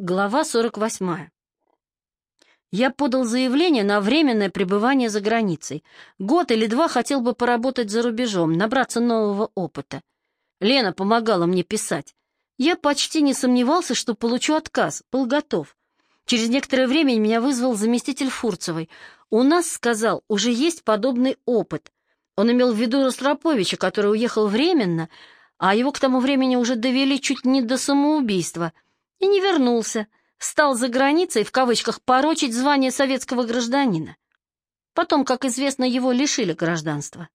Глава 48. Я подал заявление на временное пребывание за границей. Год или два хотел бы поработать за рубежом, набраться нового опыта. Лена помогала мне писать. Я почти не сомневался, что получу отказ, был готов. Через некоторое время меня вызвал заместитель Фурцевой. «У нас, — сказал, — уже есть подобный опыт. Он имел в виду Ростроповича, который уехал временно, а его к тому времени уже довели чуть не до самоубийства — и не вернулся, стал за границей, в кавычках, порочить звание советского гражданина. Потом, как известно, его лишили гражданства.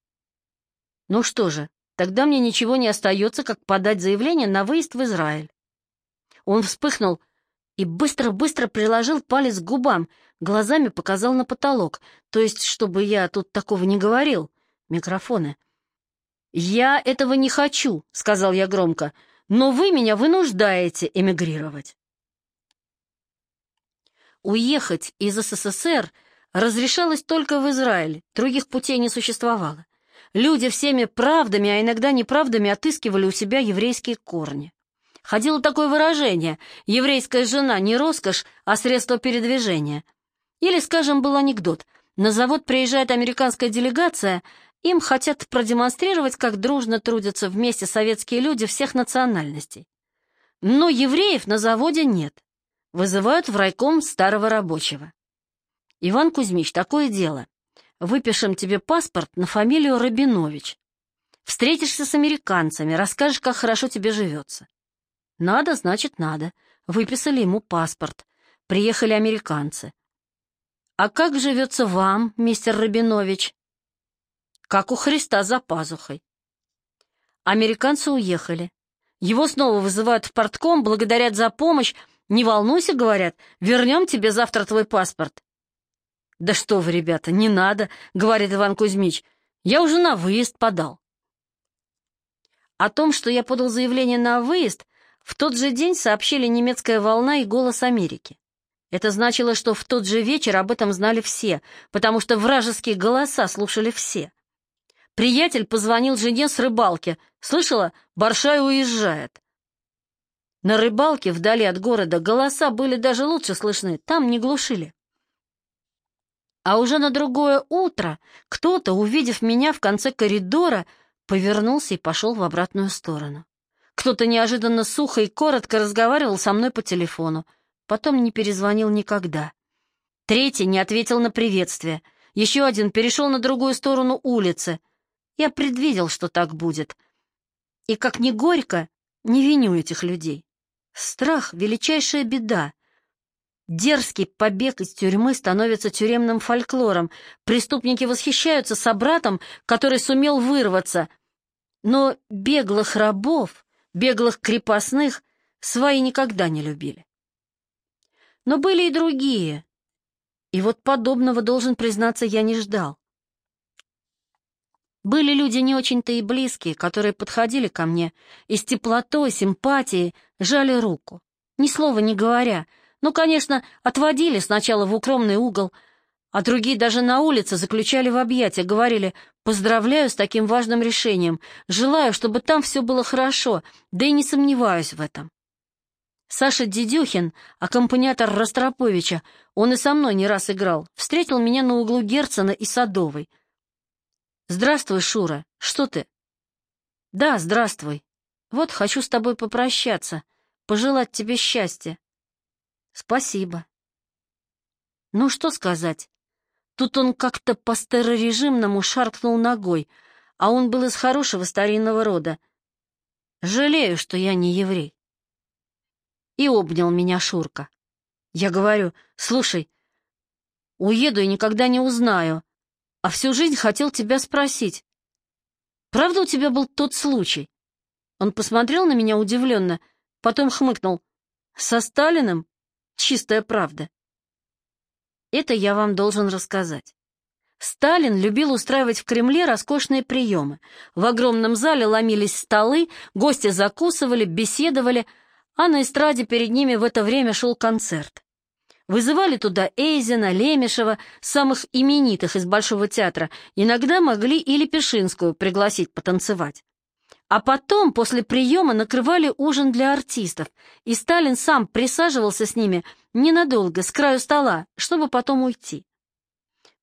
Ну что же, тогда мне ничего не остается, как подать заявление на выезд в Израиль. Он вспыхнул и быстро-быстро приложил палец к губам, глазами показал на потолок, то есть, чтобы я тут такого не говорил, микрофоны. «Я этого не хочу», — сказал я громко, — но вы меня вынуждаете эмигрировать. Уехать из СССР разрешалось только в Израиль, других путей не существовало. Люди всеми правдами, а иногда неправдами отыскивали у себя еврейские корни. Ходило такое выражение «еврейская жена не роскошь, а средство передвижения». Или, скажем, был анекдот. На завод приезжает американская делегация, им хотят продемонстрировать, как дружно трудятся вместе советские люди всех национальностей. Но евреев на заводе нет. Вызывают в райком старого рабочего. Иван Кузьмич, такое дело. Выпишем тебе паспорт на фамилию Рабинович. Встретишься с американцами, расскажешь, как хорошо тебе живется. Надо, значит, надо. Выписали ему паспорт. Приехали американцы. А как живется вам, мистер Рабинович? Как у Христа за пазухой. Американцы уехали. Его снова вызывают в портком, благодарят за помощь. «Не волнуйся», — говорят, — «вернем тебе завтра твой паспорт». «Да что вы, ребята, не надо», — говорит Иван Кузьмич. «Я уже на выезд подал». О том, что я подал заявление на выезд, в тот же день сообщили немецкая волна и «Голос Америки». Это значило, что в тот же вечер об этом знали все, потому что вражеские голоса слушали все. Приятель позвонил жене с рыбалки. Слышала, Баршай уезжает. На рыбалке вдали от города голоса были даже лучше слышны, там не глушили. А уже на другое утро кто-то, увидев меня в конце коридора, повернулся и пошел в обратную сторону. Кто-то неожиданно сухо и коротко разговаривал со мной по телефону, потом не перезвонил никогда. Третий не ответил на приветствие. Еще один перешел на другую сторону улицы — я предвидел, что так будет. И как ни горько, не виню этих людей. Страх — величайшая беда. Дерзкий побег из тюрьмы становится тюремным фольклором. Преступники восхищаются собратом, который сумел вырваться. Но беглых рабов, беглых крепостных свои никогда не любили. Но были и другие. И вот подобного, должен признаться, я не ждал. Были люди не очень-то и близкие, которые подходили ко мне и с теплотой, симпатией жали руку, ни слова не говоря, ну, конечно, отводили сначала в укромный угол, а другие даже на улице заключали в объятия, говорили «Поздравляю с таким важным решением, желаю, чтобы там все было хорошо, да и не сомневаюсь в этом». Саша Дедюхин, аккомпаниатор Ростроповича, он и со мной не раз играл, встретил меня на углу Герцена и Садовой — «Здравствуй, Шура. Что ты?» «Да, здравствуй. Вот хочу с тобой попрощаться, пожелать тебе счастья». «Спасибо». Ну, что сказать? Тут он как-то по-старорежимному шаркнул ногой, а он был из хорошего старинного рода. Жалею, что я не еврей. И обнял меня Шурка. Я говорю, слушай, уеду и никогда не узнаю, а всю жизнь хотел тебя спросить. Правда у тебя был тот случай? Он посмотрел на меня удивленно, потом хмыкнул. Со Сталиным? Чистая правда. Это я вам должен рассказать. Сталин любил устраивать в Кремле роскошные приемы. В огромном зале ломились столы, гости закусывали, беседовали, а на эстраде перед ними в это время шел концерт. Вызывали туда Эйзена, Лемешева, самых именитых из Большого театра, иногда могли и Лепешинскую пригласить потанцевать. А потом, после приема, накрывали ужин для артистов, и Сталин сам присаживался с ними ненадолго, с краю стола, чтобы потом уйти.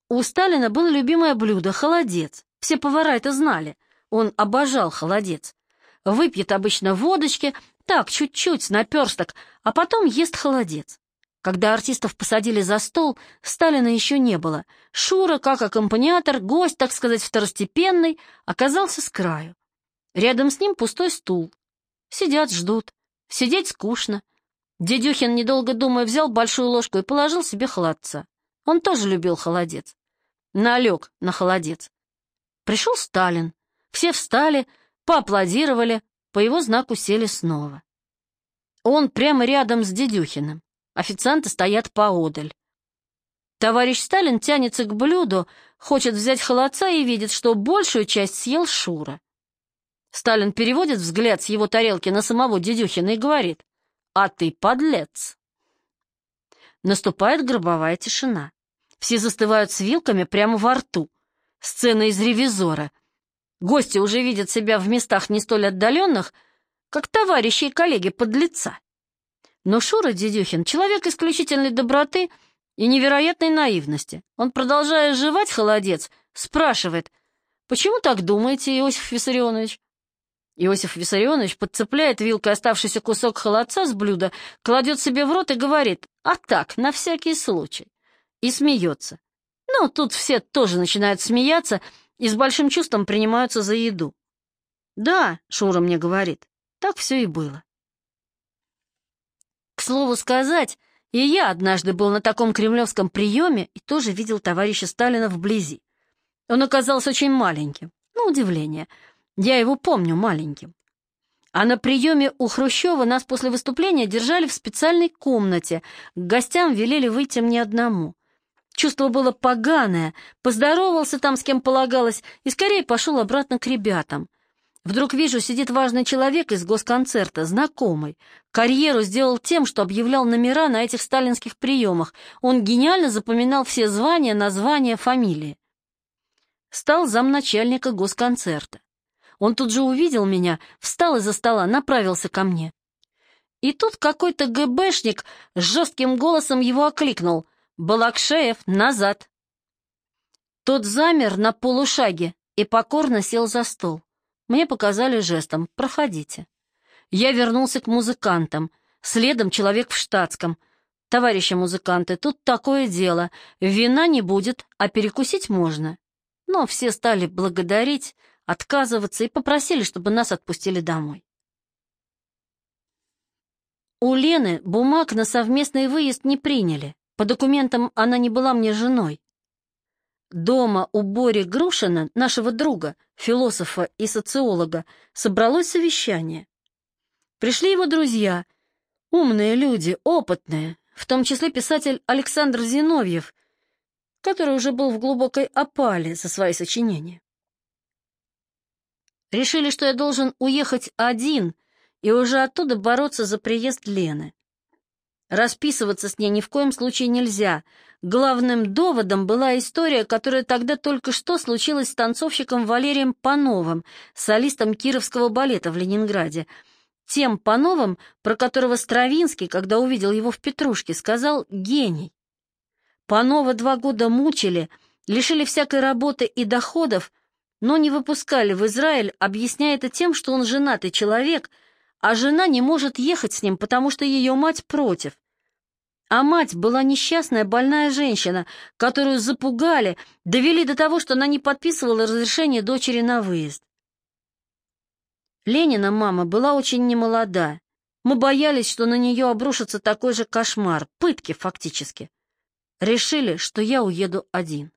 У Сталина было любимое блюдо — холодец. Все повара это знали. Он обожал холодец. Выпьет обычно водочки, так, чуть-чуть, наперсток, а потом ест холодец. Когда артистов посадили за стол, Сталина еще не было. Шура, как аккомпаниатор, гость, так сказать, второстепенный, оказался с краю. Рядом с ним пустой стул. Сидят, ждут. Сидеть скучно. Дедюхин, недолго думая, взял большую ложку и положил себе холодца. Он тоже любил холодец. Налег на холодец. Пришел Сталин. Все встали, поаплодировали, по его знаку сели снова. Он прямо рядом с Дедюхиным. Официанты стоят поодаль. Товарищ Сталин тянется к блюду, хочет взять холодца и видит, что большую часть съел Шура. Сталин переводит взгляд с его тарелки на самого Дедюхина и говорит, «А ты подлец!» Наступает гробовая тишина. Все застывают с вилками прямо во рту. Сцена из «Ревизора». Гости уже видят себя в местах не столь отдаленных, как товарищи и коллеги подлеца. Но Шура Дедюхин — человек исключительной доброты и невероятной наивности. Он, продолжая жевать холодец, спрашивает, «Почему так думаете, Иосиф Виссарионович?» Иосиф Виссарионович подцепляет вилкой оставшийся кусок холодца с блюда, кладет себе в рот и говорит, «А так, на всякий случай», и смеется. Ну, тут все тоже начинают смеяться и с большим чувством принимаются за еду. «Да», — Шура мне говорит, — «так все и было». Слову сказать, и я однажды был на таком кремлевском приеме и тоже видел товарища Сталина вблизи. Он оказался очень маленьким, на удивление. Я его помню маленьким. А на приеме у Хрущева нас после выступления держали в специальной комнате, к гостям велели выйти мне одному. Чувство было поганое, поздоровался там, с кем полагалось, и скорее пошел обратно к ребятам. Вдруг вижу, сидит важный человек из госконцерта, знакомый. Карьеру сделал тем, что объявлял номера на этих сталинских приемах. Он гениально запоминал все звания, названия, фамилии. Стал замначальника госконцерта. Он тут же увидел меня, встал из-за стола, направился ко мне. И тут какой-то ГБшник с жестким голосом его окликнул — «Балакшеев, назад!» Тот замер на полушаге и покорно сел за стол. Мне показали жестом «Проходите». Я вернулся к музыкантам, следом человек в штатском. «Товарищи музыканты, тут такое дело. Вина не будет, а перекусить можно». Но все стали благодарить, отказываться и попросили, чтобы нас отпустили домой. У Лены бумаг на совместный выезд не приняли. По документам она не была мне женой. Дома у Бори Грушина, нашего друга, философа и социолога, собралось совещание. Пришли его друзья, умные люди, опытные, в том числе писатель Александр Зиновьев, который уже был в глубокой опале за свои сочинения. Решили, что я должен уехать один и уже оттуда бороться за приезд Лены. Расписываться с ней ни в коем случае нельзя. Главным доводом была история, которая тогда только что случилась с танцовщиком Валерием Пановым, солистом Кировского балета в Ленинграде. Тем Пановым, про которого Стравинский, когда увидел его в Петрушке, сказал «гений». Панова два года мучили, лишили всякой работы и доходов, но не выпускали в Израиль, объясняя это тем, что он женатый человек — а жена не может ехать с ним, потому что ее мать против. А мать была несчастная больная женщина, которую запугали, довели до того, что она не подписывала разрешение дочери на выезд. Ленина мама была очень немолода. Мы боялись, что на нее обрушится такой же кошмар, пытки фактически. Решили, что я уеду один.